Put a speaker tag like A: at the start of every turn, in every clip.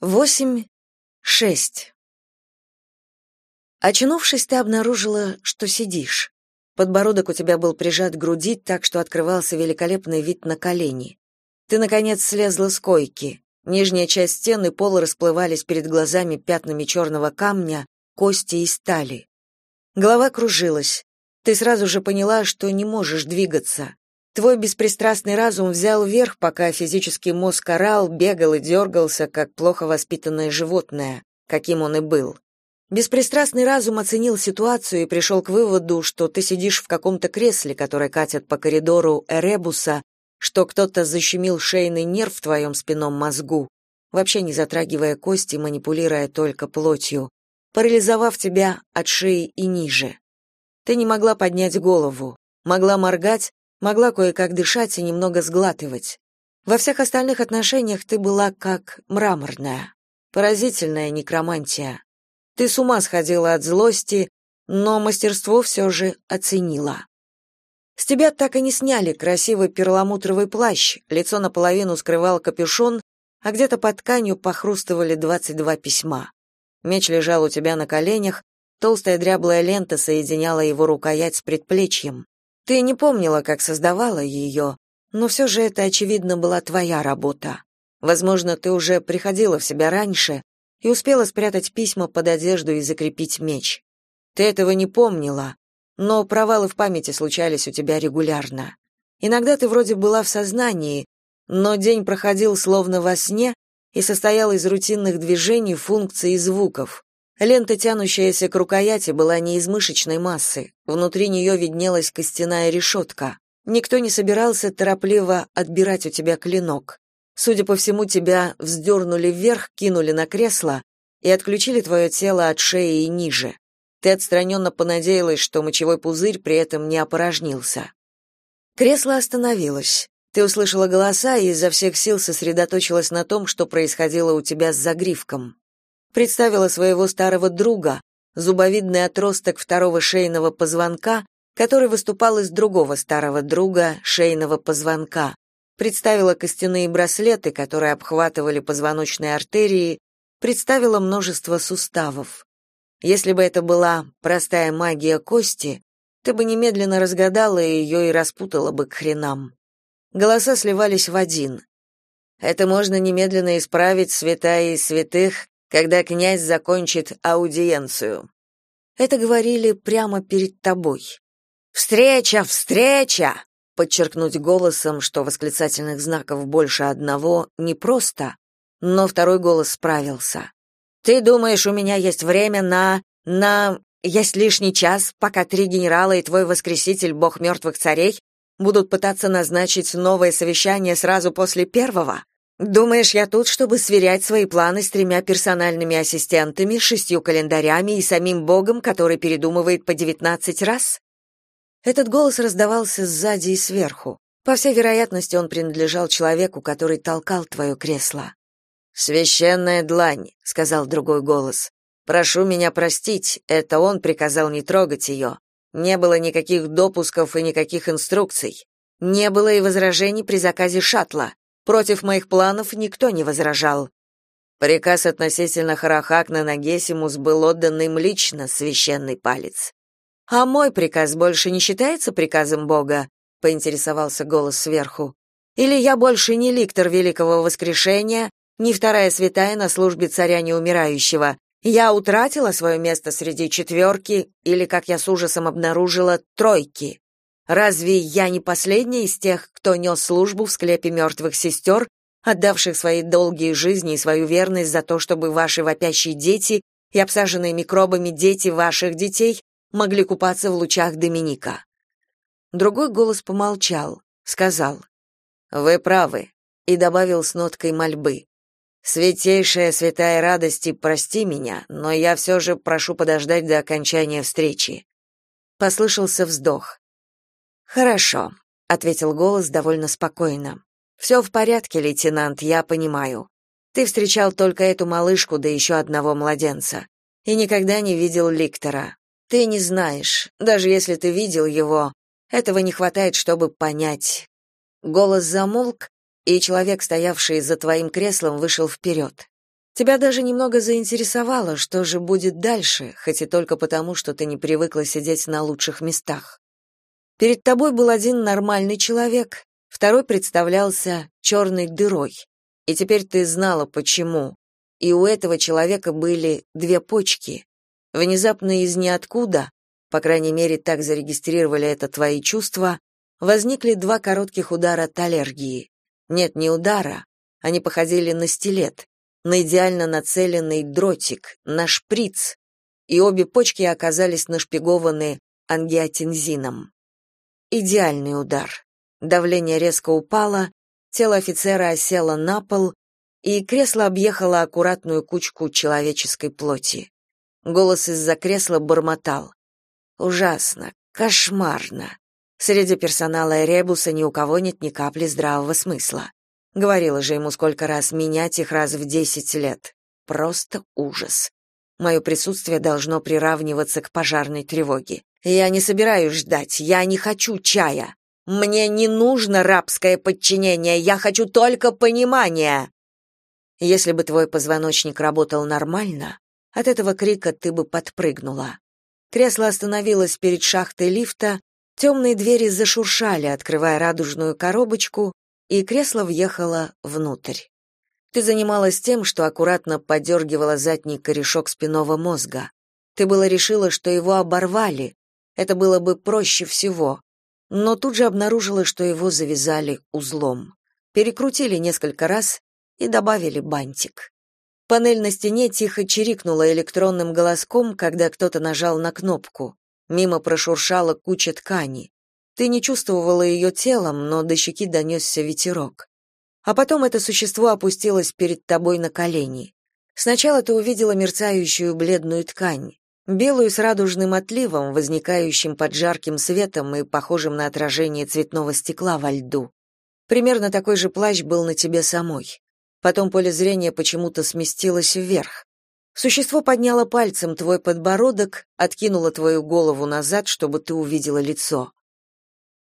A: Восемь, шесть. Очнувшись, ты обнаружила, что сидишь. Подбородок у тебя был прижат к груди, так что открывался великолепный вид на колени. Ты, наконец, слезла с койки. Нижняя часть стены и пол расплывались перед глазами пятнами черного камня, кости и стали. Голова кружилась. Ты сразу же поняла, что не можешь двигаться. Твой беспристрастный разум взял верх, пока физический мозг орал, бегал и дергался, как плохо воспитанное животное, каким он и был. Беспристрастный разум оценил ситуацию и пришел к выводу, что ты сидишь в каком-то кресле, которое катят по коридору Эребуса, что кто-то защемил шейный нерв в твоем спинном мозгу, вообще не затрагивая кости, манипулируя только плотью, парализовав тебя от шеи и ниже. Ты не могла поднять голову, могла моргать, могла кое-как дышать и немного сглатывать. Во всех остальных отношениях ты была как мраморная. Поразительная некромантия. Ты с ума сходила от злости, но мастерство все же оценила. С тебя так и не сняли красивый перламутровый плащ, лицо наполовину скрывал капюшон, а где-то под тканью похрустывали двадцать два письма. Меч лежал у тебя на коленях, толстая дряблая лента соединяла его рукоять с предплечьем. Ты не помнила, как создавала ее, но все же это, очевидно, была твоя работа. Возможно, ты уже приходила в себя раньше и успела спрятать письма под одежду и закрепить меч. Ты этого не помнила, но провалы в памяти случались у тебя регулярно. Иногда ты вроде была в сознании, но день проходил словно во сне и состоял из рутинных движений, функций и звуков. Лента, тянущаяся к рукояти, была не из мышечной массы. Внутри нее виднелась костяная решетка. Никто не собирался торопливо отбирать у тебя клинок. Судя по всему, тебя вздернули вверх, кинули на кресло и отключили твое тело от шеи и ниже. Ты отстраненно понадеялась, что мочевой пузырь при этом не опорожнился. Кресло остановилось. Ты услышала голоса и изо всех сил сосредоточилась на том, что происходило у тебя с загривком представила своего старого друга, зубовидный отросток второго шейного позвонка, который выступал из другого старого друга шейного позвонка, представила костяные браслеты, которые обхватывали позвоночные артерии, представила множество суставов. Если бы это была простая магия кости, ты бы немедленно разгадала ее и распутала бы к хренам. Голоса сливались в один. Это можно немедленно исправить, святая из святых, когда князь закончит аудиенцию. Это говорили прямо перед тобой. Встреча, встреча, подчеркнуть голосом, что восклицательных знаков больше одного, непросто, но второй голос справился. Ты думаешь, у меня есть время на на есть лишний час, пока три генерала и твой воскреситель, бог мертвых царей, будут пытаться назначить новое совещание сразу после первого? Думаешь, я тут, чтобы сверять свои планы с тремя персональными ассистентами, шестью календарями и самим Богом, который передумывает по девятнадцать раз? Этот голос раздавался сзади и сверху. По всей вероятности, он принадлежал человеку, который толкал твое кресло. «Священная длань», — сказал другой голос. «Прошу меня простить, это он приказал не трогать ее. Не было никаких допусков и никаких инструкций. Не было и возражений при заказе шаттла. Против моих планов никто не возражал. Приказ относительно Харахакна на Гесимус был отдан им лично, священный палец. А мой приказ больше не считается приказом Бога, поинтересовался голос сверху. Или я больше не ликтор великого воскрешения, не вторая святая на службе царя неумирающего. Я утратила свое место среди четверки, или, как я с ужасом обнаружила, тройки. Разве я не последний из тех, кто нес службу в склепе мертвых сестер, отдавших свои долгие жизни и свою верность за то, чтобы ваши вопящие дети и обсаженные микробами дети ваших детей могли купаться в лучах Доминика?» Другой голос помолчал, сказал «Вы правы», и добавил с ноткой мольбы. «Святейшая святая радости, прости меня, но я все же прошу подождать до окончания встречи». Послышался вздох. Хорошо, ответил голос довольно спокойно. «Все в порядке, лейтенант, я понимаю. Ты встречал только эту малышку да еще одного младенца и никогда не видел Ликтора. Ты не знаешь, даже если ты видел его, этого не хватает, чтобы понять. Голос замолк, и человек, стоявший за твоим креслом, вышел вперед. Тебя даже немного заинтересовало, что же будет дальше, хоть и только потому, что ты не привыкла сидеть на лучших местах. Перед тобой был один нормальный человек, второй представлялся черной дырой. И теперь ты знала, почему. И у этого человека были две почки. Внезапно из ниоткуда, по крайней мере, так зарегистрировали это твои чувства, возникли два коротких удара от аллергии. Нет, не удара, они походили на стилет, на идеально нацеленный дротик, на шприц, и обе почки оказались нашпигованы ангиотензином. Идеальный удар. Давление резко упало, тело офицера осело на пол, и кресло объехало аккуратную кучку человеческой плоти. Голос из-за кресла бормотал. «Ужасно, кошмарно. Среди персонала Эребуса ни у кого нет ни капли здравого смысла. Говорила же ему сколько раз менять их раз в десять лет. Просто ужас. Мое присутствие должно приравниваться к пожарной тревоге. Я не собираюсь ждать, я не хочу чая. Мне не нужно рабское подчинение, я хочу только понимания. Если бы твой позвоночник работал нормально, от этого крика ты бы подпрыгнула. Кресло остановилось перед шахтой лифта, темные двери зашуршали, открывая радужную коробочку, и кресло въехало внутрь. Ты занималась тем, что аккуратно подергивала задний корешок спинного мозга. Ты было решила, что его оборвали. Это было бы проще всего. Но тут же обнаружила, что его завязали узлом. Перекрутили несколько раз и добавили бантик. Панель на стене тихо чирикнула электронным голоском, когда кто-то нажал на кнопку. Мимо прошуршала куча ткани. Ты не чувствовала ее телом, но до щеки донесся ветерок. А потом это существо опустилось перед тобой на колени. Сначала ты увидела мерцающую бледную ткань, белую с радужным отливом, возникающим под жарким светом и похожим на отражение цветного стекла во льду. Примерно такой же плащ был на тебе самой. Потом поле зрения почему-то сместилось вверх. Существо подняло пальцем твой подбородок, откинуло твою голову назад, чтобы ты увидела лицо.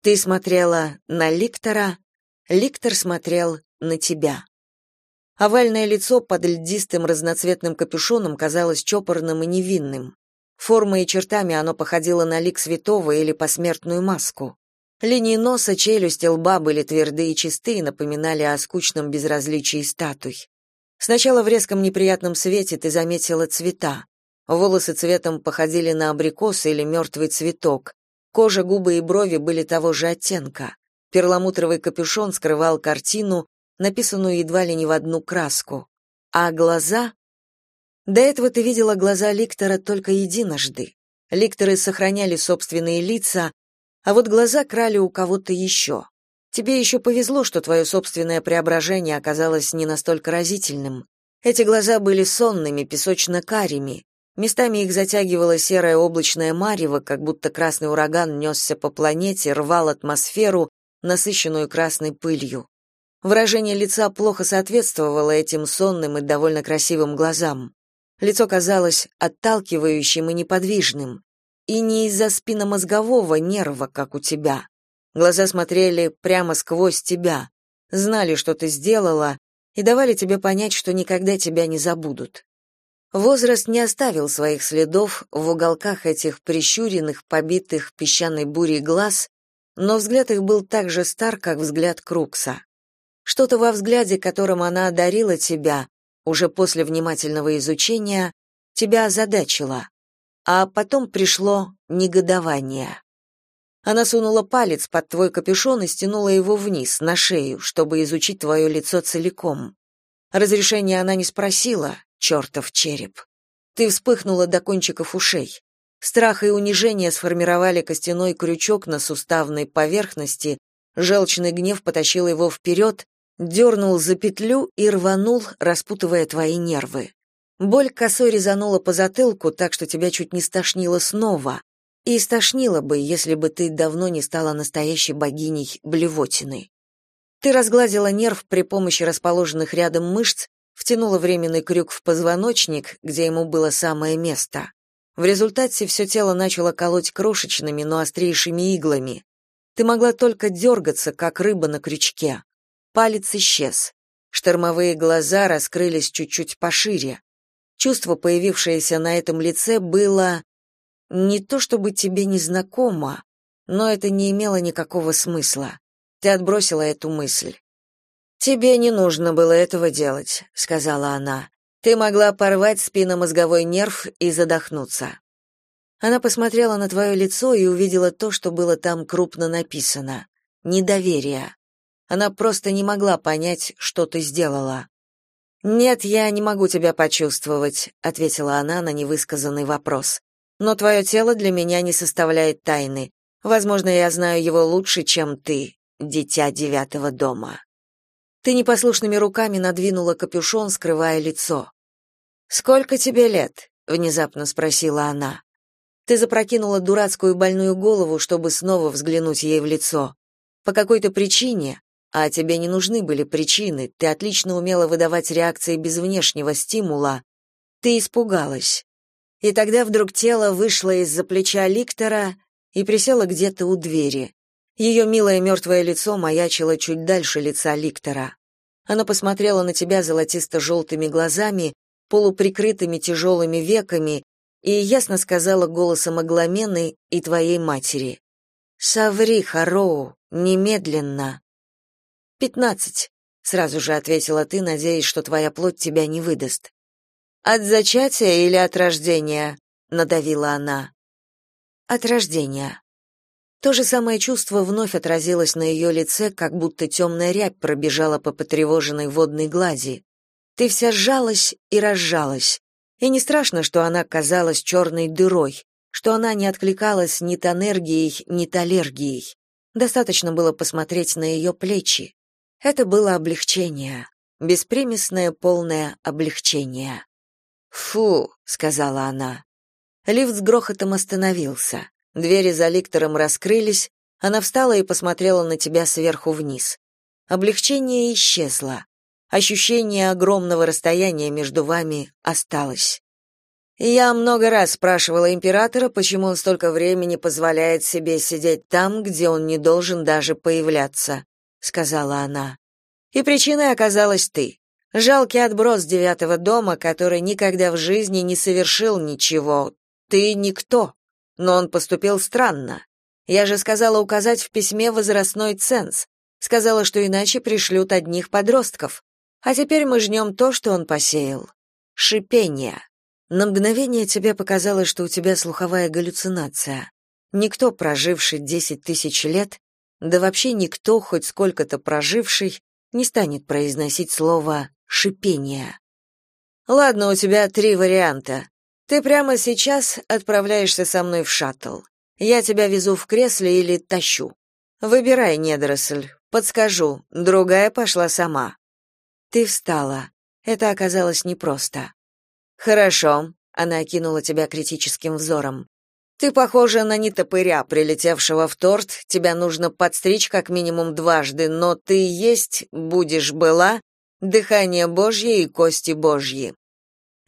A: Ты смотрела на Ликтора, Ликтор смотрел на тебя. Овальное лицо под льдистым разноцветным капюшоном казалось чопорным и невинным. Формой и чертами оно походило на лик святого или посмертную маску. Линии носа, челюсти, лба были твердые и чистые, напоминали о скучном безразличии статуй. Сначала в резком неприятном свете ты заметила цвета. Волосы цветом походили на абрикос или мертвый цветок, Кожа, губы и брови были того же оттенка. Перламутровый капюшон скрывал картину, написанную едва ли не в одну краску. А глаза... До этого ты видела глаза Ликтора только единожды. Ликторы сохраняли собственные лица, а вот глаза крали у кого-то еще. Тебе еще повезло, что твое собственное преображение оказалось не настолько разительным. Эти глаза были сонными, песочно-карими, Местами их затягивало серое облачное марево, как будто красный ураган несся по планете, рвал атмосферу, насыщенную красной пылью. Выражение лица плохо соответствовало этим сонным и довольно красивым глазам. Лицо казалось отталкивающим и неподвижным. И не из-за спинномозгового нерва, как у тебя. Глаза смотрели прямо сквозь тебя, знали, что ты сделала, и давали тебе понять, что никогда тебя не забудут. Возраст не оставил своих следов в уголках этих прищуренных, побитых песчаной бурей глаз, но взгляд их был так же стар, как взгляд Крукса. Что-то во взгляде, которым она одарила тебя, уже после внимательного изучения, тебя озадачило, а потом пришло негодование. Она сунула палец под твой капюшон и стянула его вниз, на шею, чтобы изучить твое лицо целиком. Разрешения она не спросила, чертов череп. Ты вспыхнула до кончиков ушей. Страх и унижение сформировали костяной крючок на суставной поверхности, желчный гнев потащил его вперед, дернул за петлю и рванул, распутывая твои нервы. Боль косой резанула по затылку, так что тебя чуть не стошнило снова. И стошнило бы, если бы ты давно не стала настоящей богиней блевотины. Ты разгладила нерв при помощи расположенных рядом мышц втянула временный крюк в позвоночник, где ему было самое место. В результате все тело начало колоть крошечными, но острейшими иглами. Ты могла только дергаться, как рыба на крючке. Палец исчез. Штормовые глаза раскрылись чуть-чуть пошире. Чувство, появившееся на этом лице, было не то чтобы тебе незнакомо, но это не имело никакого смысла. Ты отбросила эту мысль. Тебе не нужно было этого делать, сказала она. Ты могла порвать спинномозговой нерв и задохнуться. Она посмотрела на твое лицо и увидела то, что было там крупно написано. Недоверие. Она просто не могла понять, что ты сделала. Нет, я не могу тебя почувствовать, ответила она на невысказанный вопрос. Но твое тело для меня не составляет тайны. Возможно, я знаю его лучше, чем ты, дитя девятого дома. Ты непослушными руками надвинула капюшон, скрывая лицо. Сколько тебе лет? внезапно спросила она. Ты запрокинула дурацкую больную голову, чтобы снова взглянуть ей в лицо. По какой-то причине, а тебе не нужны были причины, ты отлично умела выдавать реакции без внешнего стимула. Ты испугалась. И тогда вдруг тело вышло из-за плеча Ликтора и присело где-то у двери. Ее милое мертвое лицо маячило чуть дальше лица Ликтора. Она посмотрела на тебя золотисто-желтыми глазами, полуприкрытыми тяжелыми веками, и ясно сказала голосом Агламены и твоей матери. «Соври, Хароу, немедленно!» «Пятнадцать», — сразу же ответила ты, надеясь, что твоя плоть тебя не выдаст. «От зачатия или от рождения?» — надавила она. «От рождения». То же самое чувство вновь отразилось на ее лице, как будто темная рябь пробежала по потревоженной водной глади. Ты вся сжалась и разжалась. И не страшно, что она казалась черной дырой, что она не откликалась ни тонергией, ни талергией. Достаточно было посмотреть на ее плечи. Это было облегчение, беспримесное полное облегчение. «Фу», — сказала она. Лифт с грохотом остановился. Двери за ликтором раскрылись, она встала и посмотрела на тебя сверху вниз. Облегчение исчезло. Ощущение огромного расстояния между вами осталось. Я много раз спрашивала императора, почему он столько времени позволяет себе сидеть там, где он не должен даже появляться, сказала она. И причиной оказалась ты. Жалкий отброс девятого дома, который никогда в жизни не совершил ничего. Ты никто но он поступил странно. Я же сказала указать в письме возрастной ценз. Сказала, что иначе пришлют одних подростков. А теперь мы жнем то, что он посеял. Шипение. На мгновение тебе показалось, что у тебя слуховая галлюцинация. Никто, проживший десять тысяч лет, да вообще никто, хоть сколько-то проживший, не станет произносить слово «шипение». Ладно, у тебя три варианта. Ты прямо сейчас отправляешься со мной в шаттл. Я тебя везу в кресле или тащу. Выбирай, недоросль. Подскажу. Другая пошла сама. Ты встала. Это оказалось непросто. Хорошо. Она окинула тебя критическим взором. Ты похожа на нетопыря, прилетевшего в торт. Тебя нужно подстричь как минимум дважды, но ты есть, будешь была, дыхание Божье и кости Божьи.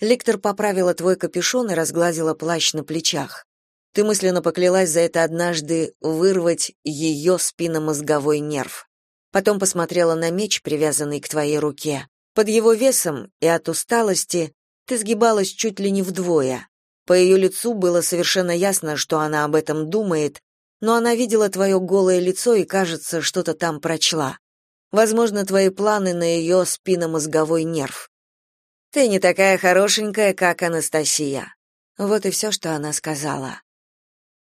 A: Ликтор поправила твой капюшон и разгладила плащ на плечах. Ты мысленно поклялась за это однажды вырвать ее спинномозговой нерв. Потом посмотрела на меч, привязанный к твоей руке. Под его весом и от усталости ты сгибалась чуть ли не вдвое. По ее лицу было совершенно ясно, что она об этом думает, но она видела твое голое лицо и, кажется, что-то там прочла. Возможно, твои планы на ее спинномозговой нерв. Ты не такая хорошенькая, как Анастасия. Вот и все, что она сказала.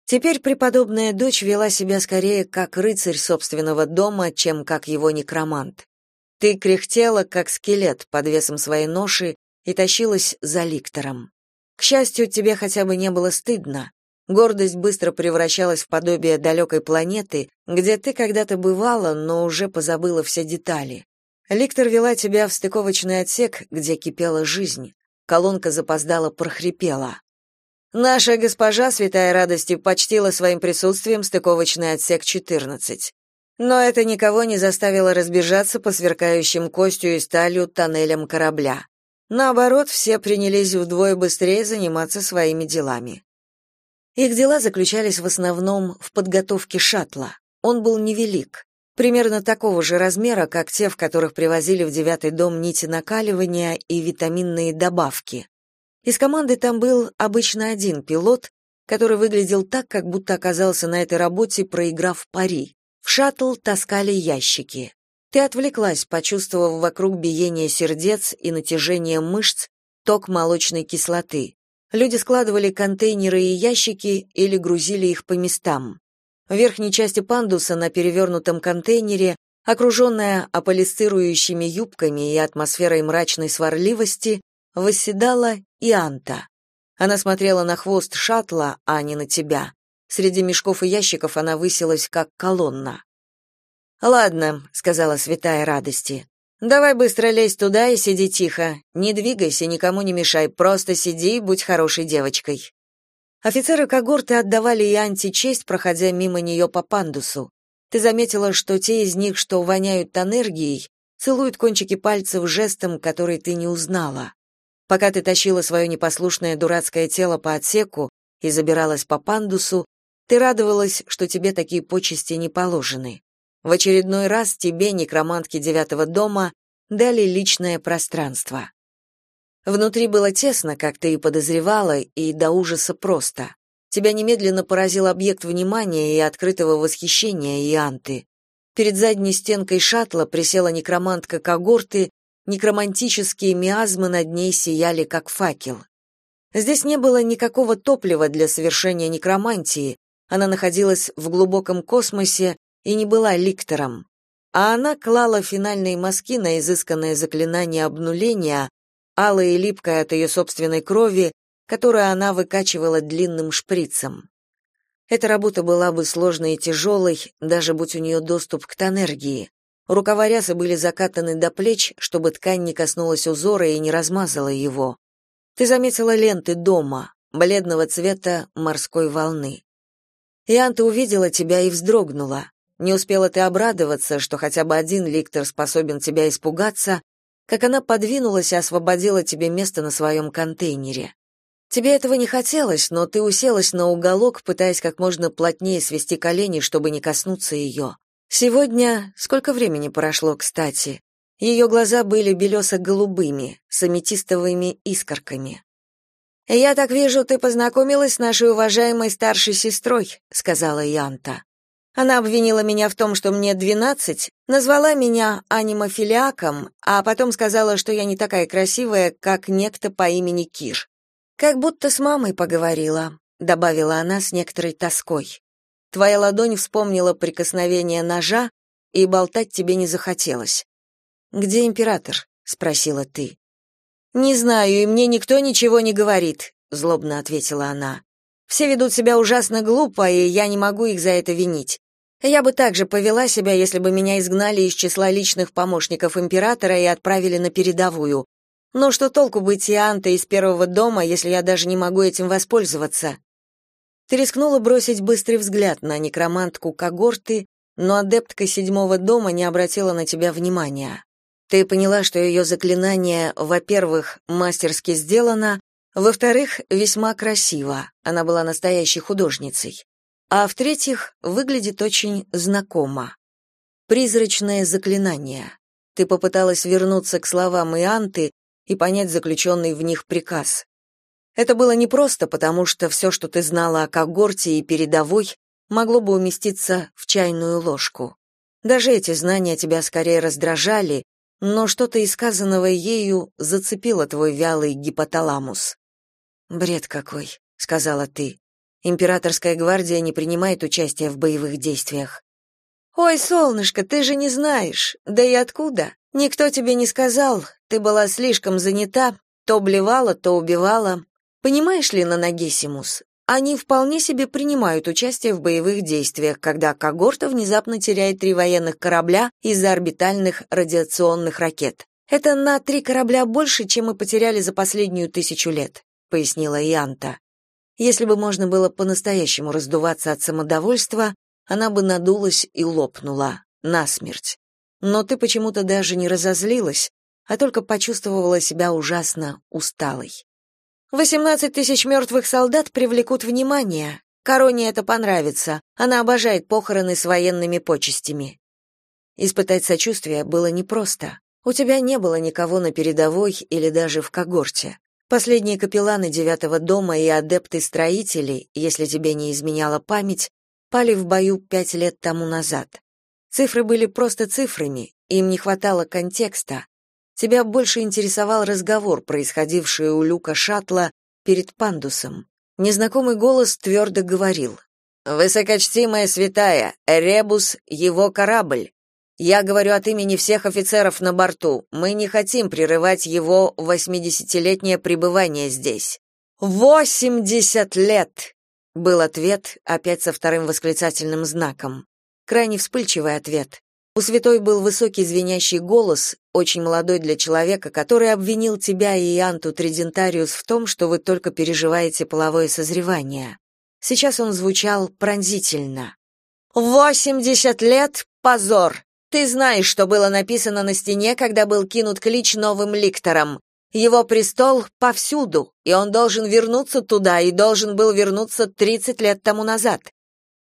A: Теперь преподобная дочь вела себя скорее как рыцарь собственного дома, чем как его некромант. Ты кряхтела, как скелет под весом своей ноши и тащилась за ликтором. К счастью, тебе хотя бы не было стыдно. Гордость быстро превращалась в подобие далекой планеты, где ты когда-то бывала, но уже позабыла все детали. Ликтор вела тебя в стыковочный отсек, где кипела жизнь. Колонка запоздала прохрипела. Наша госпожа, святая радости, почтила своим присутствием стыковочный отсек 14. Но это никого не заставило разбежаться по сверкающим костью и сталью тоннелям корабля. Наоборот, все принялись вдвое быстрее заниматься своими делами. Их дела заключались в основном в подготовке шаттла. Он был невелик. примерно такого же размера, как те, в которых привозили в девятый дом нити накаливания и витаминные добавки. Из команды там был обычно один пилот, который выглядел так, как будто оказался на этой работе, проиграв пари. В шаттл таскали ящики. Ты отвлеклась, почувствовав вокруг биение сердец и натяжение мышц, ток молочной кислоты. Люди складывали контейнеры и ящики или грузили их по местам. В верхней части пандуса на перевернутом контейнере, окруженная аполисцирующими юбками и атмосферой мрачной сварливости, восседала Ианта. Она смотрела на хвост шаттла, а не на тебя. Среди мешков и ящиков она высилась, как колонна. «Ладно», — сказала святая радости. «Давай быстро лезь туда и сиди тихо. Не двигайся, никому не мешай, просто сиди и будь хорошей девочкой». Офицеры когорты отдавали Ианте честь, проходя мимо нее по пандусу. Ты заметила, что те из них, что воняют энергией, целуют кончики пальцев жестом, который ты не узнала. Пока ты тащила свое непослушное дурацкое тело по отсеку и забиралась по пандусу, ты радовалась, что тебе такие почести не положены. В очередной раз тебе, некромантке девятого дома, дали личное пространство. Внутри было тесно, как ты и подозревала, и до ужаса просто. Тебя немедленно поразил объект внимания и открытого восхищения Ианты. Перед задней стенкой шаттла присела некромантка когорты, некромантические миазмы над ней сияли, как факел. Здесь не было никакого топлива для совершения некромантии, она находилась в глубоком космосе и не была ликтором. А она клала финальные мазки на изысканное заклинание обнуления, алое и липкое от ее собственной крови, которую она выкачивала длинным шприцем. Эта работа была бы сложной и тяжелой, даже будь у нее доступ к тонергии. Рукава рясы были закатаны до плеч, чтобы ткань не коснулась узора и не размазала его. Ты заметила ленты дома, бледного цвета морской волны. Ианта увидела тебя и вздрогнула. Не успела ты обрадоваться, что хотя бы один ликтор способен тебя испугаться, как она подвинулась и освободила тебе место на своем контейнере. Тебе этого не хотелось, но ты уселась на уголок, пытаясь как можно плотнее свести колени, чтобы не коснуться ее. Сегодня сколько времени прошло, кстати? Ее глаза были белесо-голубыми, с аметистовыми искорками. «Я так вижу, ты познакомилась с нашей уважаемой старшей сестрой», — сказала Янта. Она обвинила меня в том, что мне двенадцать, назвала меня анимофилиаком, а потом сказала, что я не такая красивая, как некто по имени Кир. Как будто с мамой поговорила, добавила она с некоторой тоской. Твоя ладонь вспомнила прикосновение ножа, и болтать тебе не захотелось. Где император? спросила ты. Не знаю, и мне никто ничего не говорит, злобно ответила она. Все ведут себя ужасно глупо, и я не могу их за это винить. Я бы также повела себя, если бы меня изгнали из числа личных помощников императора и отправили на передовую. Но что толку быть Иантой из первого дома, если я даже не могу этим воспользоваться? Ты рискнула бросить быстрый взгляд на некромантку когорты, но адептка седьмого дома не обратила на тебя внимания. Ты поняла, что ее заклинание, во-первых, мастерски сделано, во-вторых, весьма красиво. Она была настоящей художницей а в-третьих, выглядит очень знакомо. Призрачное заклинание. Ты попыталась вернуться к словам Ианты и понять заключенный в них приказ. Это было непросто, потому что все, что ты знала о когорте и передовой, могло бы уместиться в чайную ложку. Даже эти знания тебя скорее раздражали, но что-то из сказанного ею зацепило твой вялый гипоталамус. «Бред какой», — сказала ты. Императорская гвардия не принимает участия в боевых действиях. Ой, солнышко, ты же не знаешь. Да и откуда? Никто тебе не сказал. Ты была слишком занята, то блевала, то убивала. Понимаешь ли, Нанагесимус, они вполне себе принимают участие в боевых действиях, когда когорта внезапно теряет три военных корабля из-за орбитальных радиационных ракет. Это на три корабля больше, чем мы потеряли за последнюю тысячу лет, пояснила Янта. Если бы можно было по-настоящему раздуваться от самодовольства, она бы надулась и лопнула насмерть. Но ты почему-то даже не разозлилась, а только почувствовала себя ужасно усталой. «Восемнадцать тысяч мертвых солдат привлекут внимание. Короне это понравится. Она обожает похороны с военными почестями». Испытать сочувствие было непросто. У тебя не было никого на передовой или даже в когорте. Последние капелланы девятого дома и адепты-строители, если тебе не изменяла память, пали в бою пять лет тому назад. Цифры были просто цифрами, им не хватало контекста. Тебя больше интересовал разговор, происходивший у люка шаттла перед пандусом. Незнакомый голос твердо говорил. «Высокочтимая святая, Ребус — его корабль. Я говорю от имени всех офицеров на борту. Мы не хотим прерывать его восьмидесятилетнее пребывание здесь». «Восемьдесят лет!» — был ответ, опять со вторым восклицательным знаком. Крайне вспыльчивый ответ. У святой был высокий звенящий голос, очень молодой для человека, который обвинил тебя и Анту Тридентариус в том, что вы только переживаете половое созревание. Сейчас он звучал пронзительно. «Восемьдесят лет — позор! Ты знаешь, что было написано на стене, когда был кинут клич новым ликтором. Его престол повсюду, и он должен вернуться туда, и должен был вернуться тридцать лет тому назад.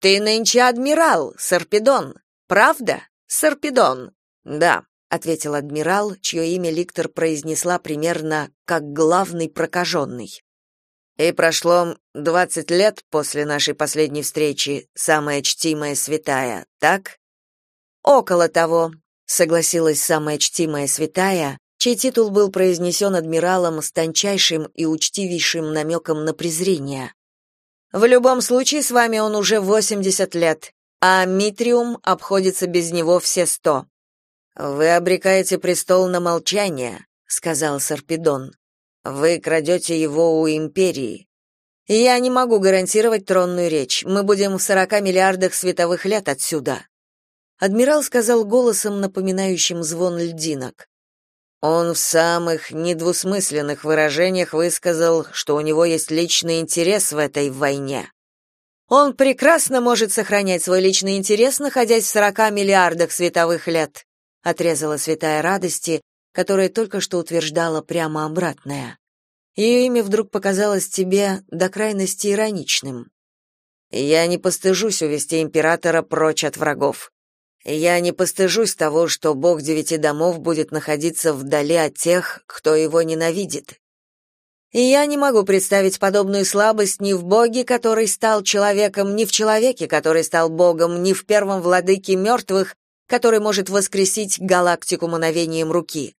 A: Ты нынче адмирал, Сарпедон, правда?» Сарпедон. Да, ответил адмирал, чье имя Ликтор произнесла примерно как главный прокаженный. И прошло двадцать лет после нашей последней встречи, самая чтимая святая, так? Около того, согласилась самая чтимая святая, чей титул был произнесен адмиралом с тончайшим и учтивейшим намеком на презрение. В любом случае, с вами он уже восемьдесят лет, а Митриум обходится без него все сто. Вы обрекаете престол на молчание, сказал Сарпедон. Вы крадете его у империи. Я не могу гарантировать тронную речь. Мы будем в сорока миллиардах световых лет отсюда. Адмирал сказал голосом, напоминающим звон льдинок. Он в самых недвусмысленных выражениях высказал, что у него есть личный интерес в этой войне. Он прекрасно может сохранять свой личный интерес, находясь в сорока миллиардах световых лет, отрезала святая радости, которая только что утверждала прямо обратное. Ее имя вдруг показалось тебе до крайности ироничным. Я не постыжусь увести императора прочь от врагов. Я не постыжусь того, что бог девяти домов будет находиться вдали от тех, кто его ненавидит. И я не могу представить подобную слабость ни в боге, который стал человеком, ни в человеке, который стал богом, ни в первом владыке мертвых, который может воскресить галактику мановением руки.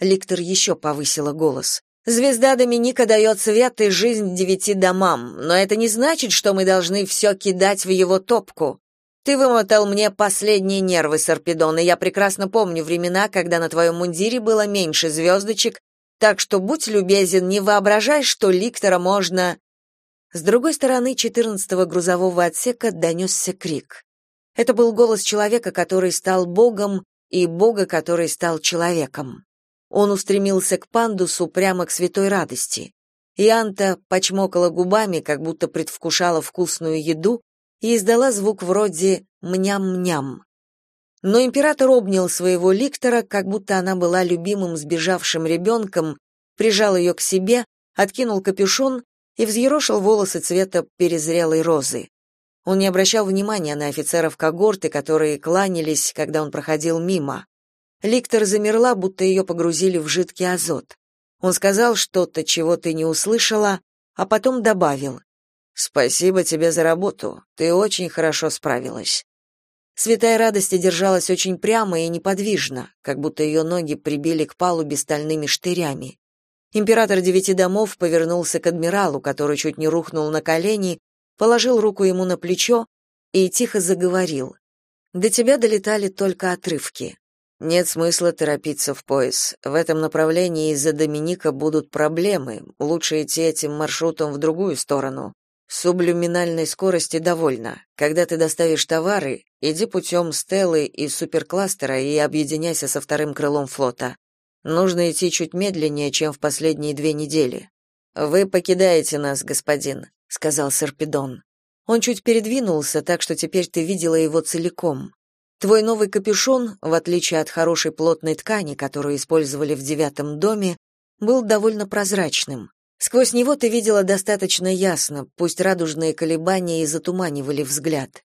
A: Ликтор еще повысила голос. Звезда Доминика дает свет и жизнь девяти домам, но это не значит, что мы должны все кидать в его топку. Ты вымотал мне последние нервы, Сарпедон, и я прекрасно помню времена, когда на твоем мундире было меньше звездочек, так что будь любезен, не воображай, что ликтора можно С другой стороны четырнадцатого грузового отсека донесся крик. Это был голос человека, который стал богом, и бога, который стал человеком. Он устремился к пандусу прямо к святой радости. И Анта почмокала губами, как будто предвкушала вкусную еду, и издала звук вроде «мням-мням». Но император обнял своего ликтора, как будто она была любимым сбежавшим ребенком, прижал ее к себе, откинул капюшон и взъерошил волосы цвета перезрелой розы. Он не обращал внимания на офицеров когорты, которые кланялись, когда он проходил мимо. Ликтор замерла, будто ее погрузили в жидкий азот. Он сказал что-то, чего ты не услышала, а потом добавил: "Спасибо тебе за работу. Ты очень хорошо справилась". Святая радости держалась очень прямо и неподвижно, как будто ее ноги прибили к палубе стальными штырями. Император девяти домов повернулся к адмиралу, который чуть не рухнул на колени, положил руку ему на плечо и тихо заговорил. До тебя долетали только отрывки. Нет смысла торопиться в пояс. В этом направлении из-за Доминика будут проблемы. Лучше идти этим маршрутом в другую сторону. Сублюминальной скорости довольно. Когда ты доставишь товары, иди путем Стеллы и суперкластера и объединяйся со вторым крылом флота. Нужно идти чуть медленнее, чем в последние две недели. Вы покидаете нас, господин, сказал Серпидон. Он чуть передвинулся, так что теперь ты видела его целиком. Твой новый капюшон, в отличие от хорошей плотной ткани, которую использовали в девятом доме, был довольно прозрачным. Сквозь него ты видела достаточно ясно, пусть радужные колебания и затуманивали взгляд.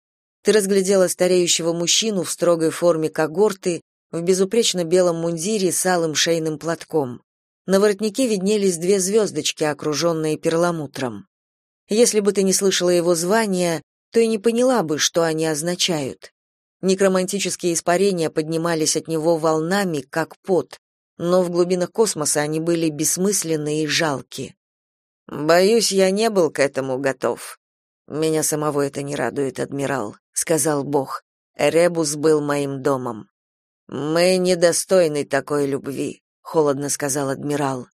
A: Ты разглядела стареющего мужчину в строгой форме когорты, в безупречно белом мундире с алым шейным платком. На воротнике виднелись две звездочки, окруженные перламутром. Если бы ты не слышала его звания, то и не поняла бы, что они означают. Некромантические испарения поднимались от него волнами, как пот, но в глубинах космоса они были бессмысленны и жалки. Боюсь, я не был к этому готов. Меня самого это не радует, адмирал, сказал Бог. Ребус был моим домом. Мы недостойны такой любви, холодно сказал адмирал.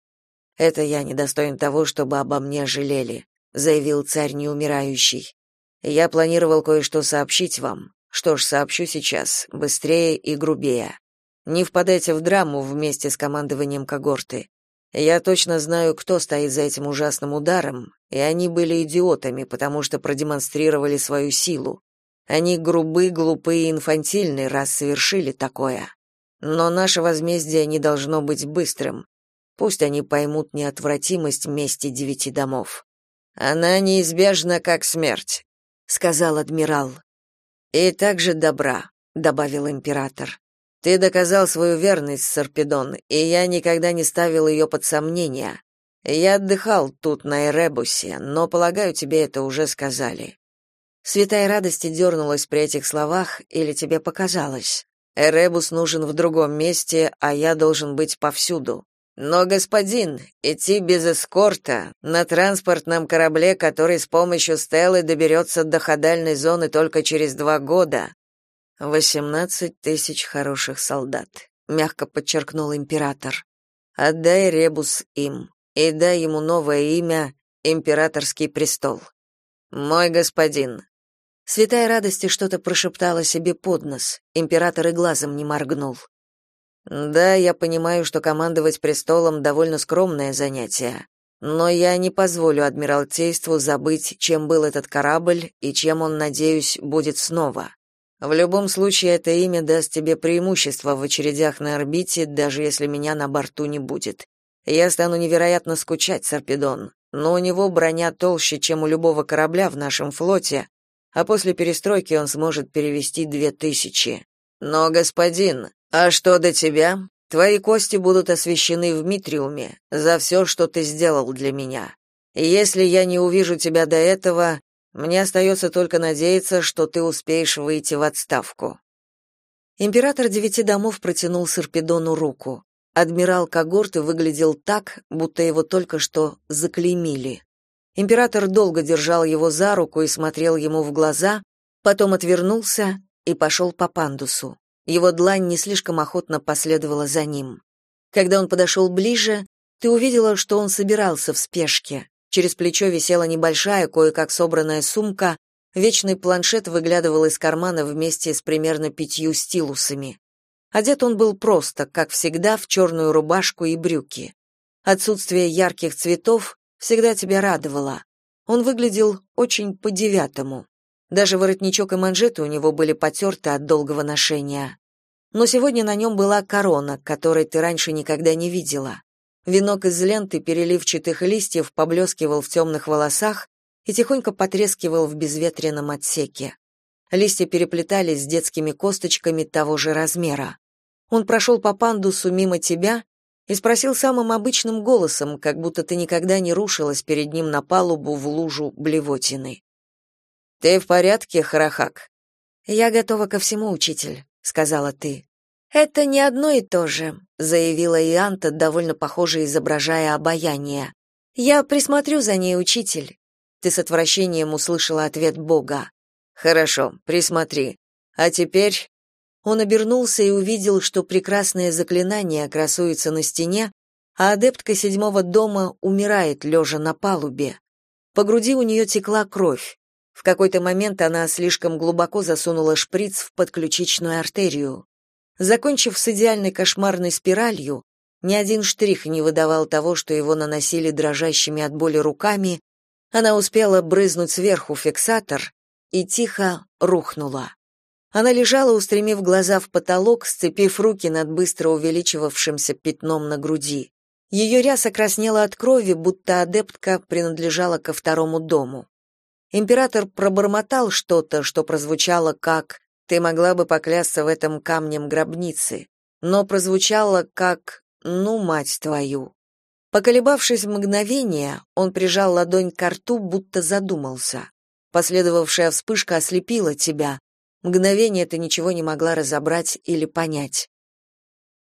A: Это я недостоин того, чтобы обо мне жалели, заявил царь неумирающий. Я планировал кое-что сообщить вам. Что ж, сообщу сейчас, быстрее и грубее. Не впадайте в драму вместе с командованием когорты. Я точно знаю, кто стоит за этим ужасным ударом, и они были идиотами, потому что продемонстрировали свою силу. Они грубы, глупы и инфантильны, раз совершили такое. Но наше возмездие не должно быть быстрым. Пусть они поймут неотвратимость мести девяти домов. Она неизбежна, как смерть, сказал адмирал. И также добра, добавил император. Ты доказал свою верность, Сарпедон, и я никогда не ставил ее под сомнение. Я отдыхал тут на Эребусе, но, полагаю, тебе это уже сказали. Святая радости дернулась при этих словах, или тебе показалось? Эребус нужен в другом месте, а я должен быть повсюду. Но, господин, идти без эскорта на транспортном корабле, который с помощью Стеллы доберется до ходальной зоны только через два года, «Восемнадцать тысяч хороших солдат», — мягко подчеркнул император. «Отдай ребус им, и дай ему новое имя — Императорский престол». «Мой господин». Святая радости что-то прошептала себе под нос, император и глазом не моргнул. «Да, я понимаю, что командовать престолом — довольно скромное занятие, но я не позволю Адмиралтейству забыть, чем был этот корабль и чем он, надеюсь, будет снова. В любом случае это имя даст тебе преимущество в очередях на орбите, даже если меня на борту не будет. Я стану невероятно скучать, Сарпедон, но у него броня толще, чем у любого корабля в нашем флоте, а после перестройки он сможет перевести две тысячи. Но, господин, а что до тебя? Твои кости будут освящены в Митриуме за все, что ты сделал для меня. Если я не увижу тебя до этого, мне остается только надеяться, что ты успеешь выйти в отставку. Император девяти домов протянул Сарпедону руку. Адмирал когорты выглядел так, будто его только что заклеймили. Император долго держал его за руку и смотрел ему в глаза, потом отвернулся и пошел по пандусу. Его длань не слишком охотно последовала за ним. Когда он подошел ближе, ты увидела, что он собирался в спешке. Через плечо висела небольшая, кое-как собранная сумка, вечный планшет выглядывал из кармана вместе с примерно пятью стилусами. Одет он был просто, как всегда, в черную рубашку и брюки. Отсутствие ярких цветов всегда тебя радовало. Он выглядел очень по-девятому. Даже воротничок и манжеты у него были потерты от долгого ношения. Но сегодня на нем была корона, которой ты раньше никогда не видела. Венок из ленты переливчатых листьев поблескивал в темных волосах и тихонько потрескивал в безветренном отсеке. Листья переплетались с детскими косточками того же размера. Он прошел по пандусу мимо тебя и спросил самым обычным голосом, как будто ты никогда не рушилась перед ним на палубу в лужу блевотины. «Ты в порядке, Харахак?» «Я готова ко всему, учитель», — сказала ты. Это не одно и то же, заявила Ианта, довольно похоже изображая обаяние. Я присмотрю за ней, учитель. Ты с отвращением услышала ответ Бога. Хорошо, присмотри. А теперь он обернулся и увидел, что прекрасное заклинание красуется на стене, а адептка седьмого дома умирает лежа на палубе. По груди у нее текла кровь. В какой-то момент она слишком глубоко засунула шприц в подключичную артерию. Закончив с идеальной кошмарной спиралью, ни один штрих не выдавал того, что его наносили дрожащими от боли руками, она успела брызнуть сверху фиксатор и тихо рухнула. Она лежала, устремив глаза в потолок, сцепив руки над быстро увеличивавшимся пятном на груди. Ее ряса краснела от крови, будто адептка принадлежала ко второму дому. Император пробормотал что-то, что прозвучало как «ты могла бы поклясться в этом камнем гробницы», но прозвучало как «ну, мать твою». Поколебавшись мгновение, он прижал ладонь к рту, будто задумался. Последовавшая вспышка ослепила тебя. Мгновение ты ничего не могла разобрать или понять.